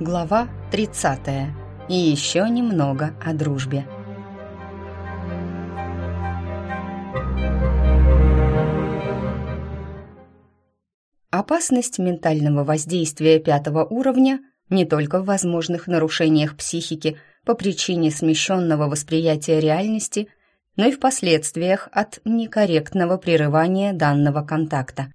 Глава 30. И еще немного о дружбе. Опасность ментального воздействия пятого уровня не только в возможных нарушениях психики по причине смещенного восприятия реальности, но и в последствиях от некорректного прерывания данного контакта.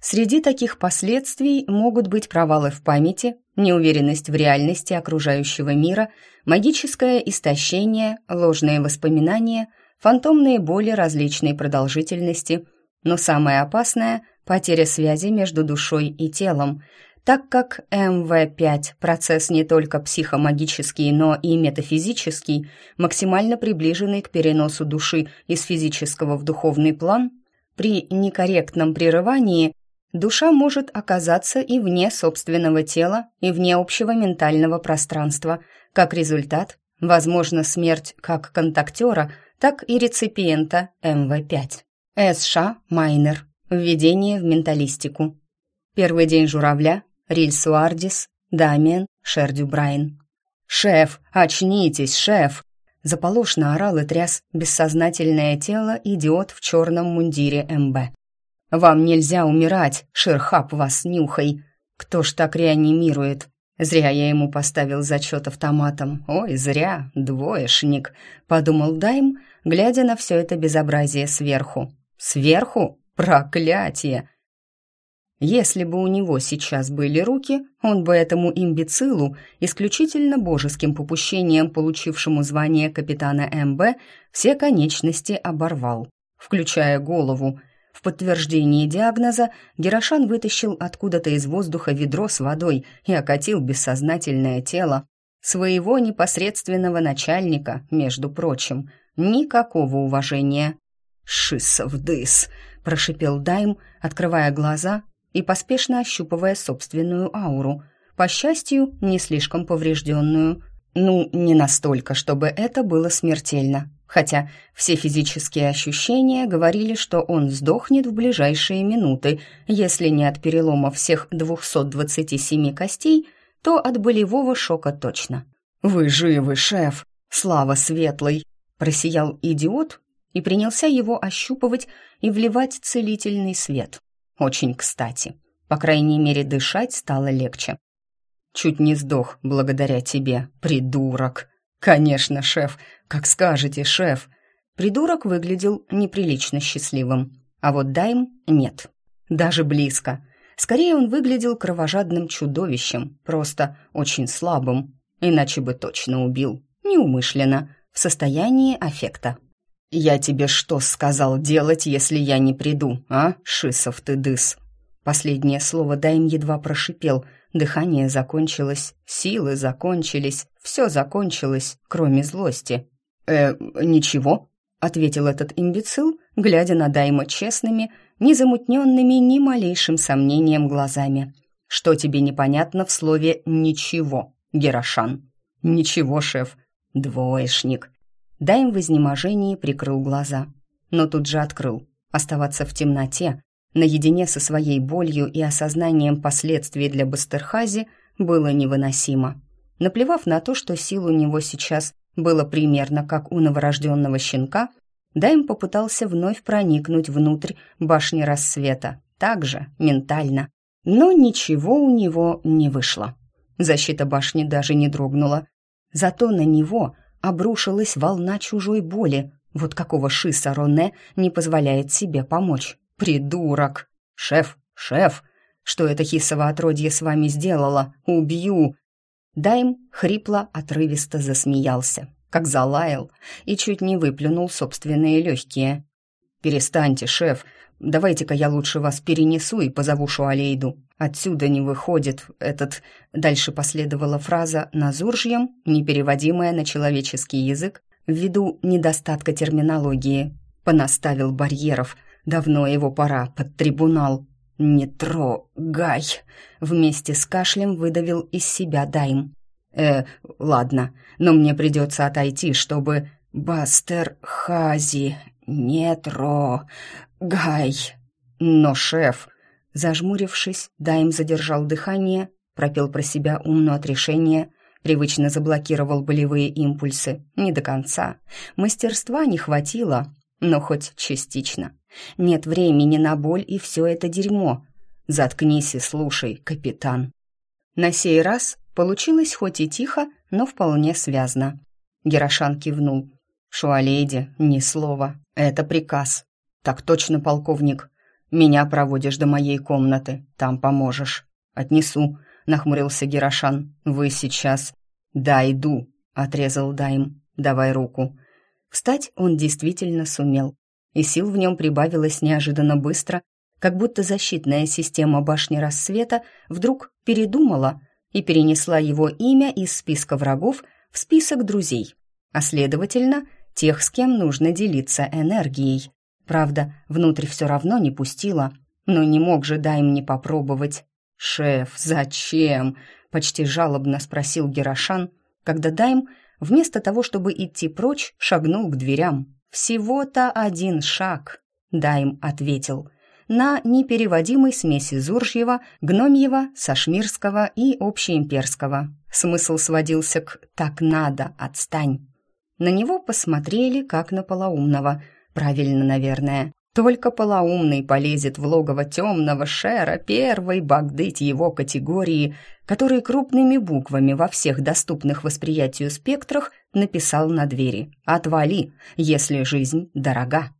Среди таких последствий могут быть провалы в памяти, неуверенность в реальности окружающего мира, магическое истощение, ложные воспоминания, фантомные боли различной продолжительности, но самое опасное – потеря связи между душой и телом, так как МВ5 – процесс не только психомагический, но и метафизический, максимально приближенный к переносу души из физического в духовный план, при некорректном прерывании душа может оказаться и вне собственного тела, и вне общего ментального пространства. Как результат, возможна смерть как контактера, так и реципиента МВ5. СШ Майнер. Введение в менталистику. Первый день журавля. Риль Суардис. Дамиен. Шердю Брайан. «Шеф, очнитесь, шеф!» Заполошно орал и тряс бессознательное тело идиот в черном мундире МБ. Вам нельзя умирать, Шерхап вас нюхай. Кто ж так реанимирует? Зря я ему поставил зачет автоматом. Ой, зря, двоечник, подумал Дайм, глядя на все это безобразие сверху. Сверху? Проклятие! Если бы у него сейчас были руки, он бы этому имбецилу, исключительно божеским попущением получившему звание капитана МБ, все конечности оборвал, включая голову — подтверждении диагноза Герошан вытащил откуда-то из воздуха ведро с водой и окатил бессознательное тело своего непосредственного начальника, между прочим. Никакого уважения. «Шиссов дыс!» – прошипел Дайм, открывая глаза и поспешно ощупывая собственную ауру. По счастью, не слишком поврежденную. Ну, не настолько, чтобы это было смертельно хотя все физические ощущения говорили, что он сдохнет в ближайшие минуты, если не от перелома всех 227 костей, то от болевого шока точно. «Вы живы, шеф! Слава светлый!» Просиял идиот и принялся его ощупывать и вливать целительный свет. Очень кстати. По крайней мере, дышать стало легче. «Чуть не сдох благодаря тебе, придурок!» «Конечно, шеф. Как скажете, шеф». Придурок выглядел неприлично счастливым. А вот Дайм нет. Даже близко. Скорее он выглядел кровожадным чудовищем, просто очень слабым. Иначе бы точно убил. Неумышленно, в состоянии аффекта. «Я тебе что сказал делать, если я не приду, а, Шисов ты дыс?» Последнее слово Дайм едва прошипел – Дыхание закончилось, силы закончились, все закончилось, кроме злости. «Э, ничего», — ответил этот имбецил, глядя на Дайма честными, незамутненными ни малейшим сомнением глазами. «Что тебе непонятно в слове «ничего», Герошан?» «Ничего, шеф. Двоечник». Дайм в изнеможении прикрыл глаза, но тут же открыл. Оставаться в темноте наедине со своей болью и осознанием последствий для Бастерхази было невыносимо. Наплевав на то, что сил у него сейчас было примерно как у новорожденного щенка, Дайм попытался вновь проникнуть внутрь башни рассвета, также ментально. Но ничего у него не вышло. Защита башни даже не дрогнула. Зато на него обрушилась волна чужой боли. Вот какого шиса Роне не позволяет себе помочь. «Придурок! Шеф, шеф! Что это хисово отродье с вами сделало? Убью!» Дайм хрипло, отрывисто засмеялся, как залаял, и чуть не выплюнул собственные легкие. «Перестаньте, шеф. Давайте-ка я лучше вас перенесу и позову Шуалейду. Отсюда не выходит этот...» Дальше последовала фраза «назуржьем», непереводимая на человеческий язык, ввиду недостатка терминологии. Понаставил барьеров, Давно его пора под трибунал. «Не трогай!» Вместе с кашлем выдавил из себя Дайм. «Э, ладно, но мне придется отойти, чтобы...» «Бастер Хази, не трогай!» «Но, шеф...» Зажмурившись, Дайм задержал дыхание пропел про себя умно от решения, привычно заблокировал болевые импульсы. Не до конца. Мастерства не хватило, но хоть частично. Нет времени на боль и все это дерьмо. Заткнись и слушай, капитан. На сей раз получилось хоть и тихо, но вполне связно. Герошан кивнул. «Шуалейде, ни слова. Это приказ». «Так точно, полковник. Меня проводишь до моей комнаты. Там поможешь». «Отнесу», — нахмурился Герошан. «Вы сейчас...» «Да, иду», — отрезал Дайм. «Давай руку». Встать он действительно сумел, и сил в нем прибавилось неожиданно быстро, как будто защитная система башни рассвета вдруг передумала и перенесла его имя из списка врагов в список друзей, а следовательно, тех, с кем нужно делиться энергией. Правда, внутрь все равно не пустила, но не мог же Дайм не попробовать. «Шеф, зачем?» — почти жалобно спросил Герошан, когда Дайм, вместо того, чтобы идти прочь, шагнул к дверям. «Всего-то один шаг», — Дайм ответил, на непереводимой смеси Зуржьева, Гномьева, Сашмирского и общеимперского. Смысл сводился к «так надо, отстань». На него посмотрели, как на полоумного. Правильно, наверное. Только полоумный полезет в логово темного шера первой багдыть его категории, который крупными буквами во всех доступных восприятию спектрах написал на двери «Отвали, если жизнь дорога».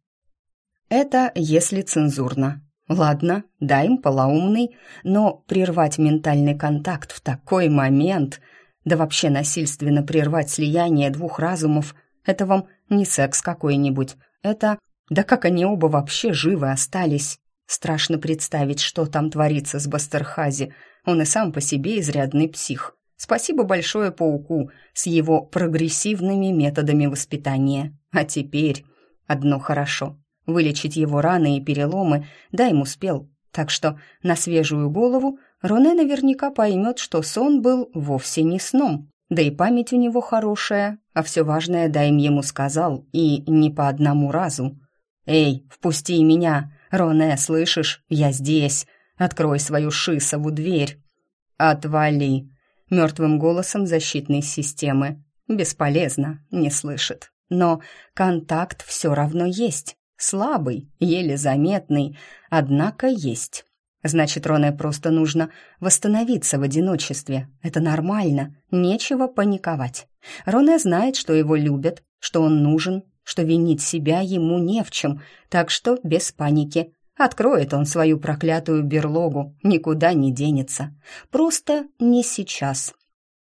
Это если цензурно. Ладно, дай им полоумный, но прервать ментальный контакт в такой момент, да вообще насильственно прервать слияние двух разумов, это вам не секс какой-нибудь, это да как они оба вообще живы остались? Страшно представить, что там творится с Бастерхази. Он и сам по себе изрядный псих. Спасибо большое пауку с его прогрессивными методами воспитания. А теперь одно хорошо. Вылечить его раны и переломы Дайм успел. Так что на свежую голову Роне наверняка поймет, что сон был вовсе не сном. Да и память у него хорошая, а все важное Дайм ему сказал, и не по одному разу. «Эй, впусти меня! Роне, слышишь? Я здесь! Открой свою шисову дверь!» «Отвали!» — мертвым голосом защитной системы. «Бесполезно, не слышит. Но контакт все равно есть. Слабый, еле заметный, однако есть. Значит, Роне просто нужно восстановиться в одиночестве. Это нормально, нечего паниковать. Роне знает, что его любят, что он нужен, что винить себя ему не в чем, так что без паники. Откроет он свою проклятую берлогу, никуда не денется. Просто не сейчас.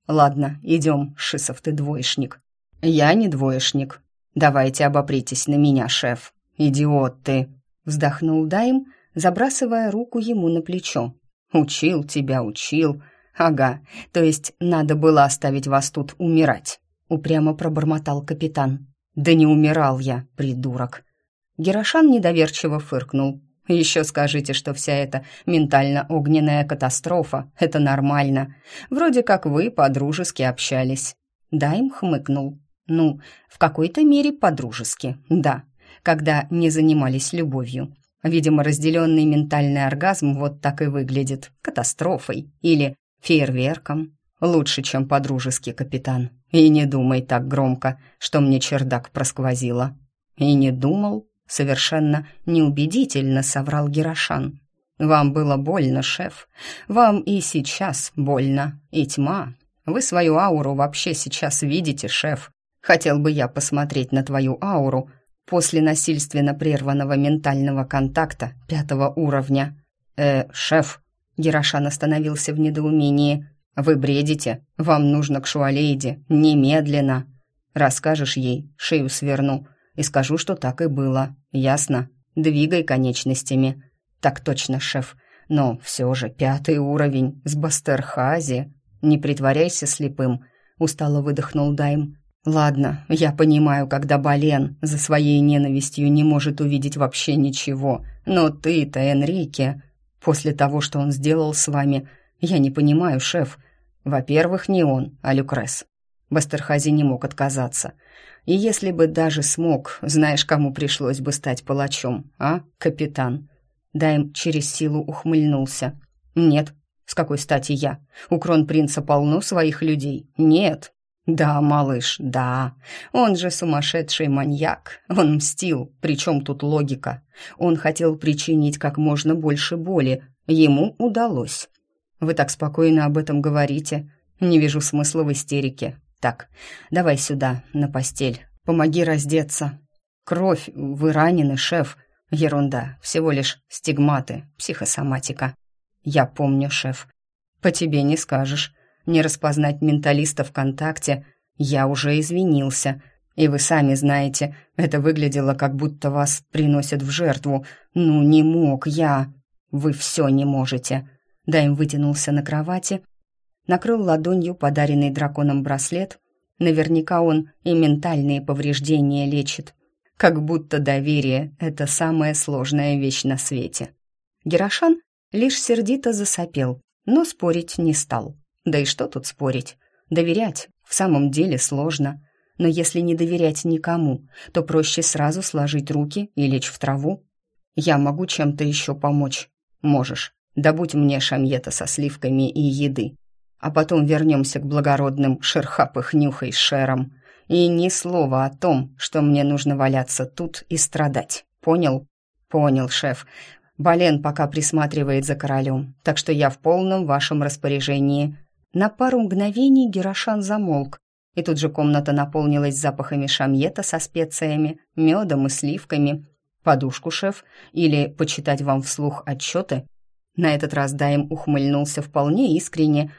Ладно, идем, Шисов ты двоечник. Я не двоечник. Давайте обопритесь на меня, шеф. Идиот ты, вздохнул Дайм, забрасывая руку ему на плечо. Учил тебя, учил. Ага, то есть надо было оставить вас тут умирать, упрямо пробормотал капитан. «Да не умирал я, придурок!» Герошан недоверчиво фыркнул. «Еще скажите, что вся эта ментально-огненная катастрофа — это нормально. Вроде как вы по-дружески общались». Дайм хмыкнул. «Ну, в какой-то мере по-дружески, да, когда не занимались любовью. Видимо, разделенный ментальный оргазм вот так и выглядит. Катастрофой или фейерверком. Лучше, чем по-дружески, капитан. И не думай так громко, что мне чердак просквозило. И не думал, совершенно неубедительно соврал Герошан. Вам было больно, шеф. Вам и сейчас больно. И тьма. Вы свою ауру вообще сейчас видите, шеф. Хотел бы я посмотреть на твою ауру после насильственно прерванного ментального контакта пятого уровня. Э, шеф. Герошан остановился в недоумении. «Вы бредите. Вам нужно к Шуалейде. Немедленно. Расскажешь ей, шею сверну. И скажу, что так и было. Ясно? Двигай конечностями». «Так точно, шеф. Но все же пятый уровень с Бастерхази. Не притворяйся слепым», — устало выдохнул Дайм. «Ладно, я понимаю, когда Бален за своей ненавистью не может увидеть вообще ничего. Но ты-то, Энрике, после того, что он сделал с вами, я не понимаю, шеф. Во-первых, не он, а Люкрес. Бастерхази не мог отказаться. И если бы даже смог, знаешь, кому пришлось бы стать палачом, а, капитан?» Дайм через силу ухмыльнулся. «Нет, С какой стати я? У кронпринца полно своих людей. Нет. Да, малыш, да. Он же сумасшедший маньяк. Он мстил. Причем тут логика? Он хотел причинить как можно больше боли. Ему удалось. Вы так спокойно об этом говорите. Не вижу смысла в истерике. Так, давай сюда, на постель. Помоги раздеться. Кровь, вы ранены, шеф. Ерунда, всего лишь стигматы, психосоматика. Я помню, шеф. По тебе не скажешь. Не распознать менталиста ВКонтакте. Я уже извинился. И вы сами знаете, это выглядело, как будто вас приносят в жертву. Ну, не мог я. Вы все не можете. Дайм вытянулся на кровати, накрыл ладонью подаренный драконом браслет. Наверняка он и ментальные повреждения лечит. Как будто доверие — это самая сложная вещь на свете. Герошан лишь сердито засопел, но спорить не стал. Да и что тут спорить? Доверять в самом деле сложно. Но если не доверять никому, то проще сразу сложить руки и лечь в траву. Я могу чем-то еще помочь. Можешь. Добудь мне шамьета со сливками и еды. А потом вернемся к благородным шерхапых нюхай шерам. И ни слова о том, что мне нужно валяться тут и страдать. Понял? Понял, шеф. Бален пока присматривает за королем, так что я в полном вашем распоряжении. На пару мгновений Герошан замолк, и тут же комната наполнилась запахами шамьета со специями, медом и сливками. Подушку, шеф, или почитать вам вслух отчеты — на этот раз Даем ухмыльнулся вполне искренне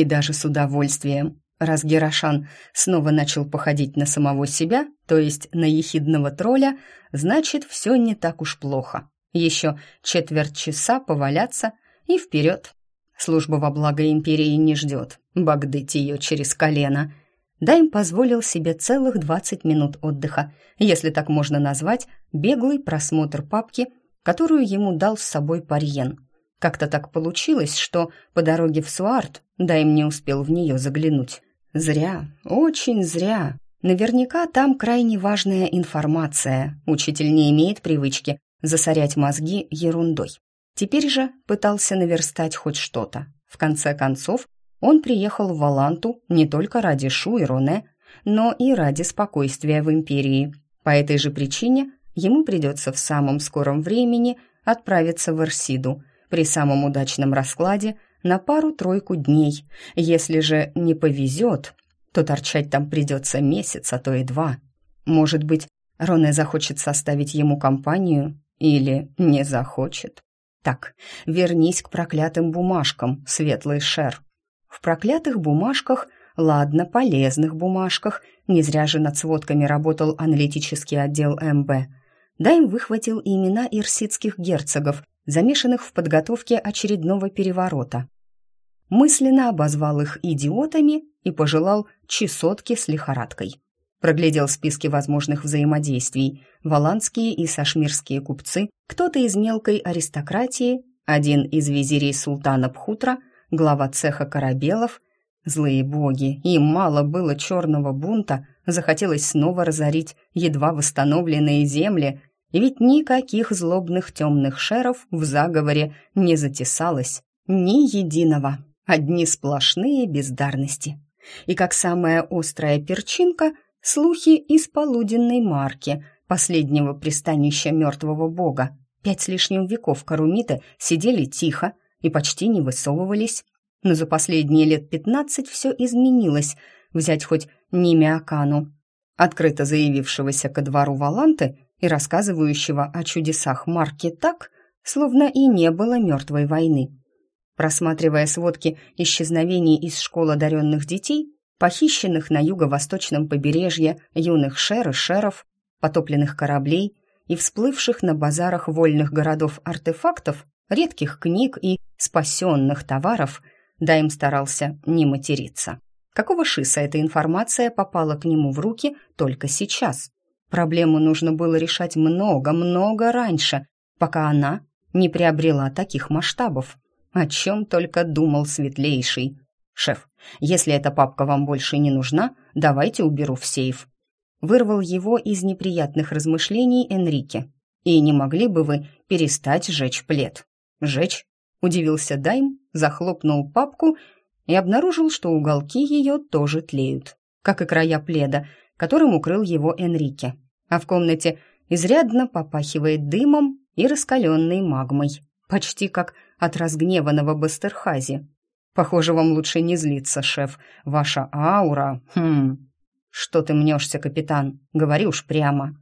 и даже с удовольствием. Раз Герошан снова начал походить на самого себя, то есть на ехидного тролля, значит, все не так уж плохо. Еще четверть часа поваляться и вперед. Служба во благо империи не ждет, багдыть ее через колено. Дайм позволил себе целых двадцать минут отдыха, если так можно назвать, беглый просмотр папки, которую ему дал с собой Парьен. Как-то так получилось, что по дороге в Суарт Дайм не успел в нее заглянуть. Зря, очень зря. Наверняка там крайне важная информация. Учитель не имеет привычки засорять мозги ерундой. Теперь же пытался наверстать хоть что-то. В конце концов, он приехал в Валанту не только ради Шу и Роне, но и ради спокойствия в империи. По этой же причине ему придется в самом скором времени отправиться в Эрсиду – при самом удачном раскладе на пару-тройку дней. Если же не повезет, то торчать там придется месяц, а то и два. Может быть, Роне захочет составить ему компанию или не захочет. Так, вернись к проклятым бумажкам, светлый шер. В проклятых бумажках, ладно, полезных бумажках, не зря же над сводками работал аналитический отдел МБ. Дайм выхватил имена ирсидских герцогов замешанных в подготовке очередного переворота. Мысленно обозвал их идиотами и пожелал чесотки с лихорадкой. Проглядел списки возможных взаимодействий. Валандские и сашмирские купцы, кто-то из мелкой аристократии, один из визирей султана Пхутра, глава цеха корабелов. Злые боги, им мало было черного бунта, захотелось снова разорить едва восстановленные земли, ведь никаких злобных темных шеров в заговоре не затесалось. Ни единого. Одни сплошные бездарности. И как самая острая перчинка — слухи из полуденной марки, последнего пристанища мертвого бога. Пять с лишним веков карумиты сидели тихо и почти не высовывались. Но за последние лет пятнадцать все изменилось. Взять хоть Нимиакану, открыто заявившегося ко двору Валанты и рассказывающего о чудесах Марки так, словно и не было мертвой войны. Просматривая сводки исчезновений из школ одаренных детей, похищенных на юго-восточном побережье юных шер и шеров, потопленных кораблей и всплывших на базарах вольных городов артефактов, редких книг и спасенных товаров, Дайм старался не материться. Какого шиса эта информация попала к нему в руки только сейчас? Проблему нужно было решать много-много раньше, пока она не приобрела таких масштабов. О чем только думал светлейший. «Шеф, если эта папка вам больше не нужна, давайте уберу в сейф». Вырвал его из неприятных размышлений Энрике. «И не могли бы вы перестать жечь плед?» «Жечь?» — удивился Дайм, захлопнул папку и обнаружил, что уголки ее тоже тлеют, как и края пледа, которым укрыл его Энрике. А в комнате изрядно попахивает дымом и раскаленной магмой, почти как от разгневанного Бастерхази. Похоже, вам лучше не злиться, шеф. Ваша аура... Хм... Что ты мнешься, капитан? Говори уж прямо.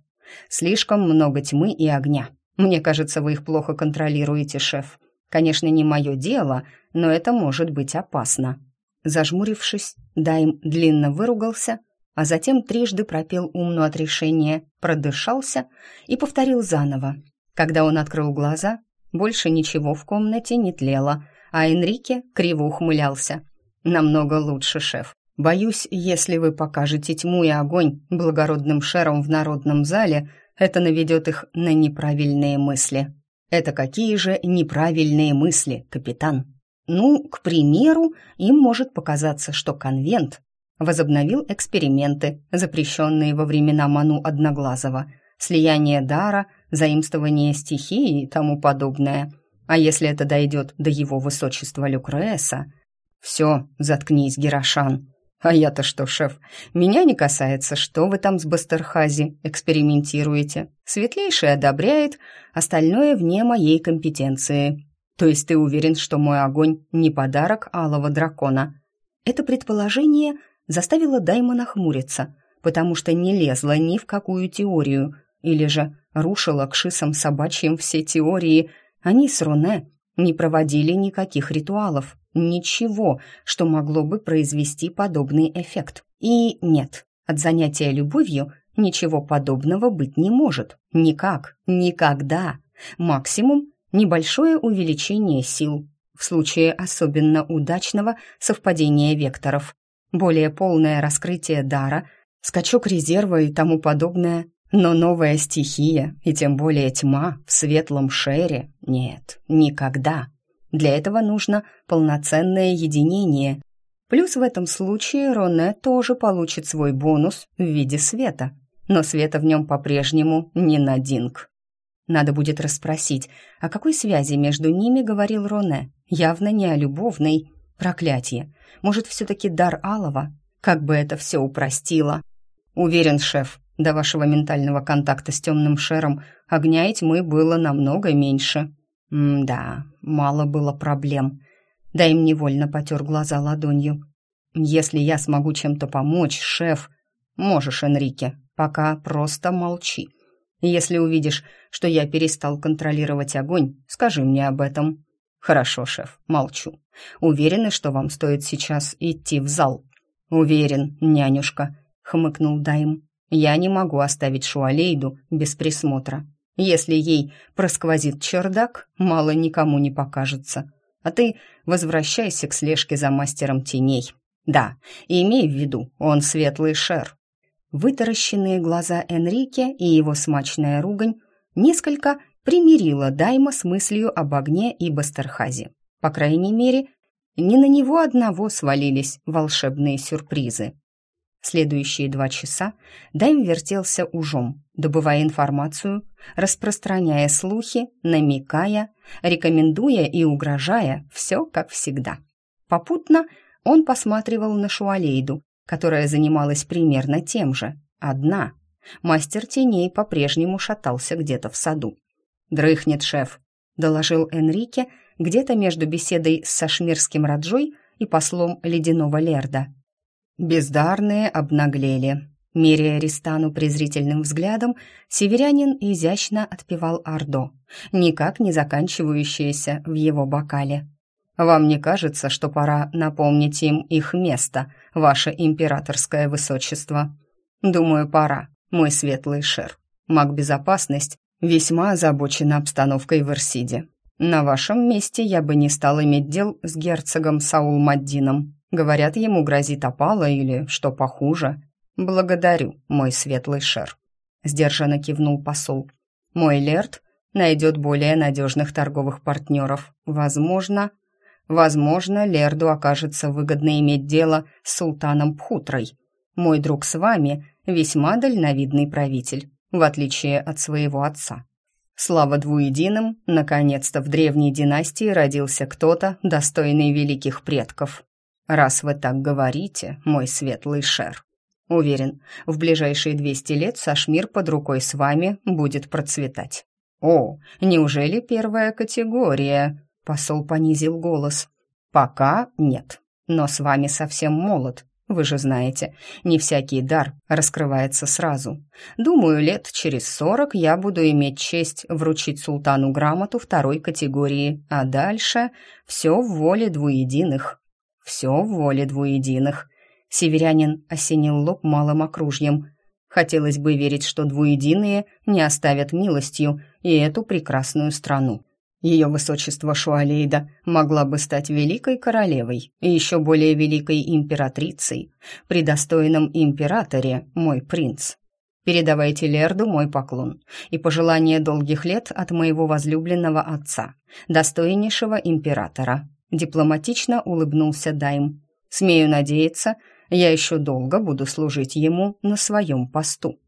Слишком много тьмы и огня. Мне кажется, вы их плохо контролируете, шеф. Конечно, не мое дело, но это может быть опасно. Зажмурившись, Дайм длинно выругался, а затем трижды пропел умну от решения, продышался и повторил заново. Когда он открыл глаза, больше ничего в комнате не тлело, а Энрике криво ухмылялся. «Намного лучше, шеф. Боюсь, если вы покажете тьму и огонь благородным шерам в народном зале, это наведет их на неправильные мысли». «Это какие же неправильные мысли, капитан?» Ну, к примеру, им может показаться, что конвент возобновил эксперименты, запрещенные во времена Ману Одноглазого, слияние дара, заимствование стихии и тому подобное. А если это дойдет до его высочества Люкреса... Все, заткнись, Герошан. А я-то что, шеф? Меня не касается, что вы там с Бастерхази экспериментируете. Светлейший одобряет, остальное вне моей компетенции. То есть ты уверен, что мой огонь не подарок алого дракона? Это предположение заставило Даймона хмуриться, потому что не лезла ни в какую теорию, или же рушила к шисам собачьим все теории. Они с Роне не проводили никаких ритуалов, ничего, что могло бы произвести подобный эффект. И нет, от занятия любовью ничего подобного быть не может. Никак, никогда. Максимум – небольшое увеличение сил, в случае особенно удачного совпадения векторов более полное раскрытие дара, скачок резерва и тому подобное. Но новая стихия, и тем более тьма в светлом шере, нет, никогда. Для этого нужно полноценное единение. Плюс в этом случае Роне тоже получит свой бонус в виде света. Но света в нем по-прежнему не на динг. Надо будет расспросить, о какой связи между ними говорил Роне, явно не о любовной. Проклятие. Может, все-таки дар Алова? Как бы это все упростило. Уверен, шеф, до вашего ментального контакта с темным шером огня и тьмы было намного меньше. М-да, мало было проблем. Да им невольно потер глаза ладонью. Если я смогу чем-то помочь, шеф... Можешь, Энрике, пока просто молчи. Если увидишь, что я перестал контролировать огонь, скажи мне об этом. Хорошо, шеф, молчу. Уверены, что вам стоит сейчас идти в зал? Уверен, нянюшка, хмыкнул Дайм. Я не могу оставить Шуалейду без присмотра. Если ей просквозит чердак, мало никому не покажется. А ты возвращайся к слежке за мастером теней. Да, имей в виду, он светлый шер. Вытаращенные глаза Энрике и его смачная ругань несколько примирила Дайма с мыслью об огне и Бастерхазе. По крайней мере, не на него одного свалились волшебные сюрпризы. Следующие два часа Дайм вертелся ужом, добывая информацию, распространяя слухи, намекая, рекомендуя и угрожая, все как всегда. Попутно он посматривал на Шуалейду, которая занималась примерно тем же, одна. Мастер теней по-прежнему шатался где-то в саду. «Дрыхнет шеф», — доложил Энрике где-то между беседой с Сашмирским Раджой и послом ледяного Лерда. Бездарные обнаглели. Меряя Ристану презрительным взглядом, северянин изящно отпевал Ордо, никак не заканчивающееся в его бокале. «Вам не кажется, что пора напомнить им их место, ваше императорское высочество?» «Думаю, пора, мой светлый шер. Маг-безопасность весьма озабочена обстановкой в Ирсиде. На вашем месте я бы не стал иметь дел с герцогом Саул Маддином. Говорят, ему грозит опала или что похуже. Благодарю, мой светлый шер. Сдержанно кивнул посол. Мой лерд найдет более надежных торговых партнеров. Возможно, возможно, лерду окажется выгодно иметь дело с султаном Пхутрой. Мой друг с вами весьма дальновидный правитель в отличие от своего отца. Слава двуединым, наконец-то в древней династии родился кто-то, достойный великих предков. Раз вы так говорите, мой светлый шер, уверен, в ближайшие двести лет Сашмир под рукой с вами будет процветать. О, неужели первая категория? Посол понизил голос. Пока нет, но с вами совсем молод, вы же знаете, не всякий дар раскрывается сразу. Думаю, лет через сорок я буду иметь честь вручить султану грамоту второй категории, а дальше все в воле двуединых. Все в воле двуединых. Северянин осенил лоб малым окружьем. Хотелось бы верить, что двуединые не оставят милостью и эту прекрасную страну. Ее высочество Шуалейда могла бы стать великой королевой и еще более великой императрицей при достойном императоре, мой принц. Передавайте Лерду мой поклон и пожелание долгих лет от моего возлюбленного отца, достойнейшего императора. Дипломатично улыбнулся Дайм. Смею надеяться, я еще долго буду служить ему на своем посту.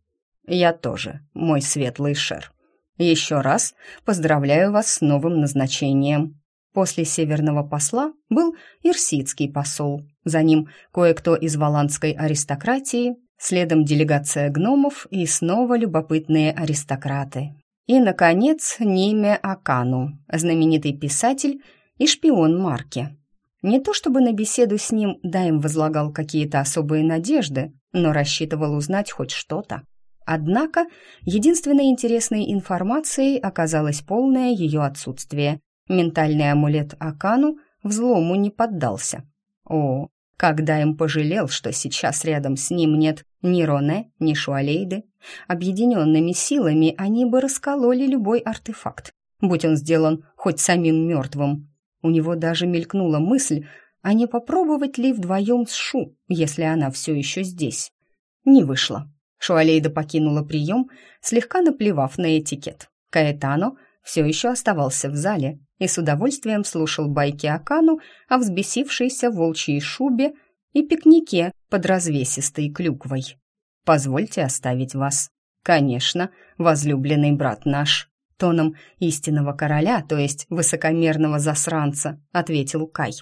Я тоже, мой светлый шер. Еще раз поздравляю вас с новым назначением. После северного посла был ирсидский посол. За ним кое-кто из валандской аристократии, следом делегация гномов и снова любопытные аристократы. И, наконец, Ниме Акану, знаменитый писатель и шпион Марки. Не то чтобы на беседу с ним Дайм возлагал какие-то особые надежды, но рассчитывал узнать хоть что-то. Однако единственной интересной информацией оказалось полное ее отсутствие. Ментальный амулет Акану взлому не поддался. О, когда им пожалел, что сейчас рядом с ним нет ни Роне, ни Шуалейды. Объединенными силами они бы раскололи любой артефакт, будь он сделан хоть самим мертвым. У него даже мелькнула мысль, а не попробовать ли вдвоем с Шу, если она все еще здесь. Не вышло. Шуалейда покинула прием, слегка наплевав на этикет. Каэтано все еще оставался в зале и с удовольствием слушал байки Акану о взбесившейся волчьей шубе и пикнике под развесистой клюквой. «Позвольте оставить вас». «Конечно, возлюбленный брат наш», тоном истинного короля, то есть высокомерного засранца, ответил Кай.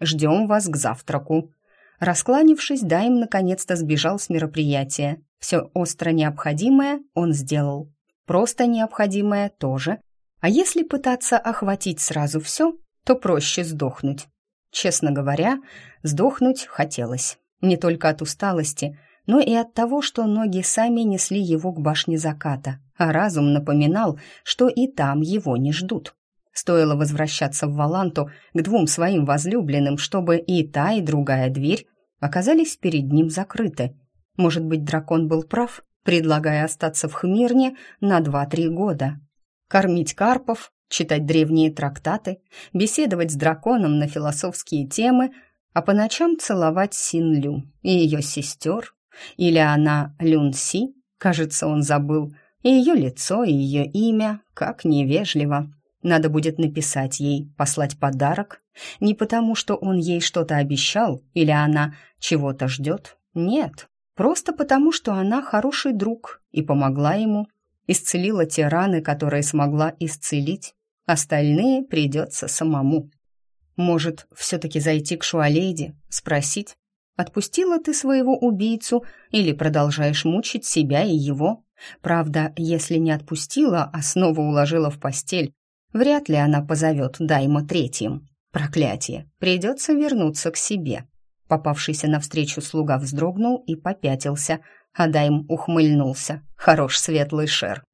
«Ждем вас к завтраку». Раскланившись, Дайм наконец-то сбежал с мероприятия. Все остро необходимое он сделал. Просто необходимое тоже. А если пытаться охватить сразу все, то проще сдохнуть. Честно говоря, сдохнуть хотелось. Не только от усталости, но и от того, что ноги сами несли его к башне заката, а разум напоминал, что и там его не ждут. Стоило возвращаться в Валанту к двум своим возлюбленным, чтобы и та, и другая дверь оказались перед ним закрыты — может быть, дракон был прав, предлагая остаться в Хмирне на два-три года. Кормить карпов, читать древние трактаты, беседовать с драконом на философские темы, а по ночам целовать Синлю и ее сестер. Или она Люнси, кажется, он забыл, и ее лицо, и ее имя, как невежливо. Надо будет написать ей, послать подарок. Не потому, что он ей что-то обещал или она чего-то ждет. Нет, Просто потому, что она хороший друг и помогла ему, исцелила те раны, которые смогла исцелить. Остальные придется самому. Может, все-таки зайти к Шуалейде, спросить, отпустила ты своего убийцу или продолжаешь мучить себя и его? Правда, если не отпустила, а снова уложила в постель, вряд ли она позовет Дайма третьим. Проклятие, придется вернуться к себе. Попавшийся навстречу слуга вздрогнул и попятился, а Дайм ухмыльнулся. Хорош светлый шер.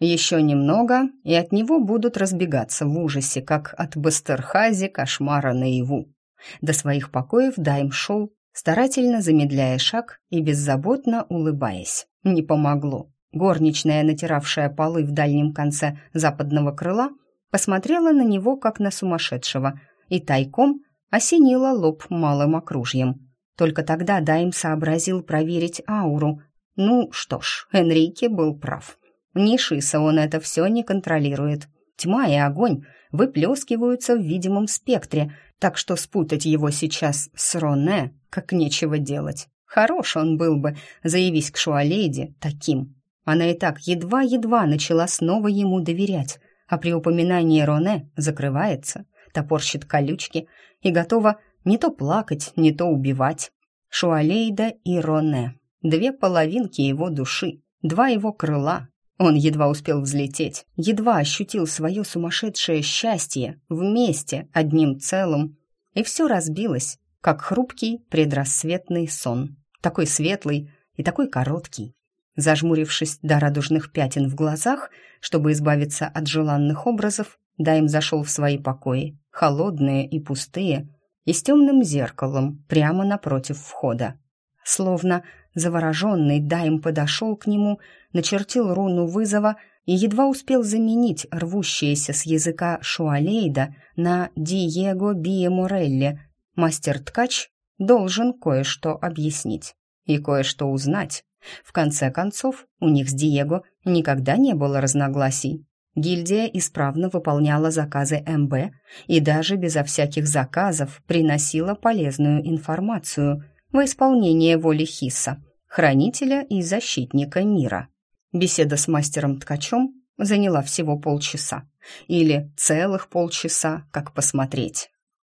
Еще немного, и от него будут разбегаться в ужасе, как от Бастерхази кошмара наяву. До своих покоев Дайм шел, старательно замедляя шаг и беззаботно улыбаясь. Не помогло. Горничная, натиравшая полы в дальнем конце западного крыла, посмотрела на него, как на сумасшедшего, и тайком осенила лоб малым окружьем. Только тогда Дайм сообразил проверить ауру. Ну что ж, Энрике был прав. Нишиса он это все не контролирует. Тьма и огонь выплескиваются в видимом спектре, так что спутать его сейчас с Роне как нечего делать. Хорош он был бы, заявись к Шуалейде таким. Она и так едва-едва начала снова ему доверять, а при упоминании Роне закрывается, топорщит колючки и готова не то плакать, не то убивать. Шуалейда и Роне. Две половинки его души, два его крыла. Он едва успел взлететь, едва ощутил свое сумасшедшее счастье вместе, одним целым. И все разбилось, как хрупкий предрассветный сон. Такой светлый и такой короткий. Зажмурившись до радужных пятен в глазах, чтобы избавиться от желанных образов, Дайм зашел в свои покои, холодные и пустые, и с темным зеркалом прямо напротив входа. Словно завороженный Дайм подошел к нему, начертил руну вызова и едва успел заменить рвущееся с языка Шуалейда на Диего Биеморелли. Мастер-ткач должен кое-что объяснить и кое-что узнать. В конце концов, у них с Диего никогда не было разногласий. Гильдия исправно выполняла заказы МБ и даже безо всяких заказов приносила полезную информацию во исполнение воли Хисса, хранителя и защитника мира. Беседа с мастером-ткачом заняла всего полчаса, или целых полчаса, как посмотреть.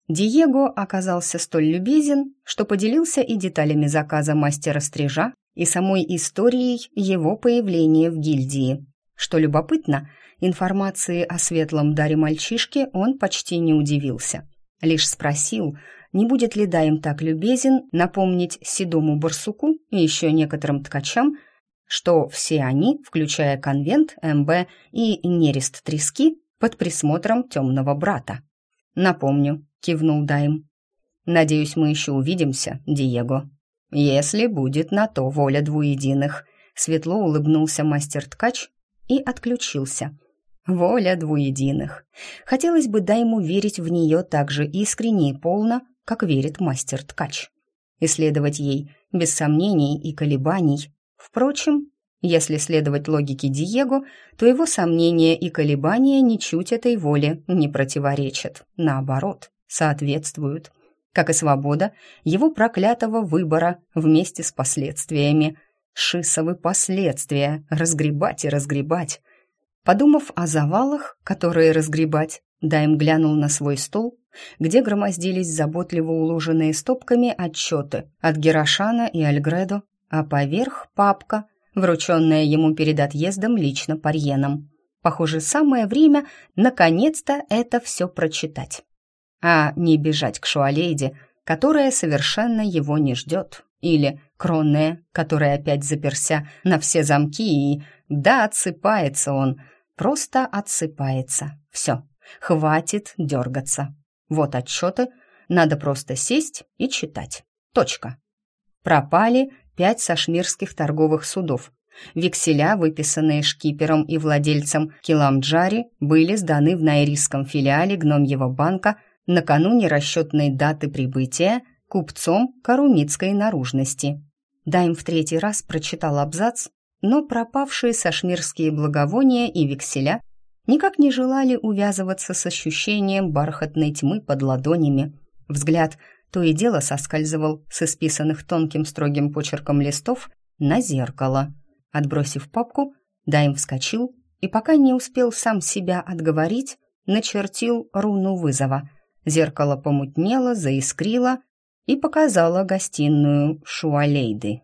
Диего оказался столь любезен, что поделился и деталями заказа мастера-стрижа, и самой историей его появления в гильдии. Что любопытно, Информации о светлом даре мальчишки он почти не удивился. Лишь спросил, не будет ли Дайм так любезен напомнить седому барсуку и еще некоторым ткачам, что все они, включая конвент, МБ и нерест трески, под присмотром темного брата. «Напомню», — кивнул Дайм. «Надеюсь, мы еще увидимся, Диего». «Если будет на то воля двуединых», — светло улыбнулся мастер-ткач и отключился — Воля двуединых. Хотелось бы дай ему верить в нее так же искренне и полно, как верит мастер-ткач. Исследовать ей без сомнений и колебаний. Впрочем, если следовать логике Диего, то его сомнения и колебания ничуть этой воле не противоречат. Наоборот, соответствуют. Как и свобода его проклятого выбора вместе с последствиями. Шисовы последствия, разгребать и разгребать. Подумав о завалах, которые разгребать, Дайм глянул на свой стол, где громоздились заботливо уложенные стопками отчеты от Герошана и Альгредо, а поверх папка, врученная ему перед отъездом лично Парьеном. Похоже, самое время наконец-то это все прочитать. А не бежать к Шуалейде, которая совершенно его не ждет. Или Кронная, которая опять заперся на все замки и... Да, отсыпается он, просто отсыпается. Все, хватит дергаться. Вот отчеты, надо просто сесть и читать. Точка. Пропали пять сашмирских торговых судов. Векселя, выписанные шкипером и владельцем Киламджари, были сданы в найрийском филиале Гномьего банка накануне расчетной даты прибытия купцом карумитской наружности. Дайм в третий раз прочитал абзац но пропавшие сашмирские благовония и векселя никак не желали увязываться с ощущением бархатной тьмы под ладонями. Взгляд то и дело соскальзывал с исписанных тонким строгим почерком листов на зеркало. Отбросив папку, Дайм вскочил и, пока не успел сам себя отговорить, начертил руну вызова. Зеркало помутнело, заискрило и показало гостиную Шуалейды.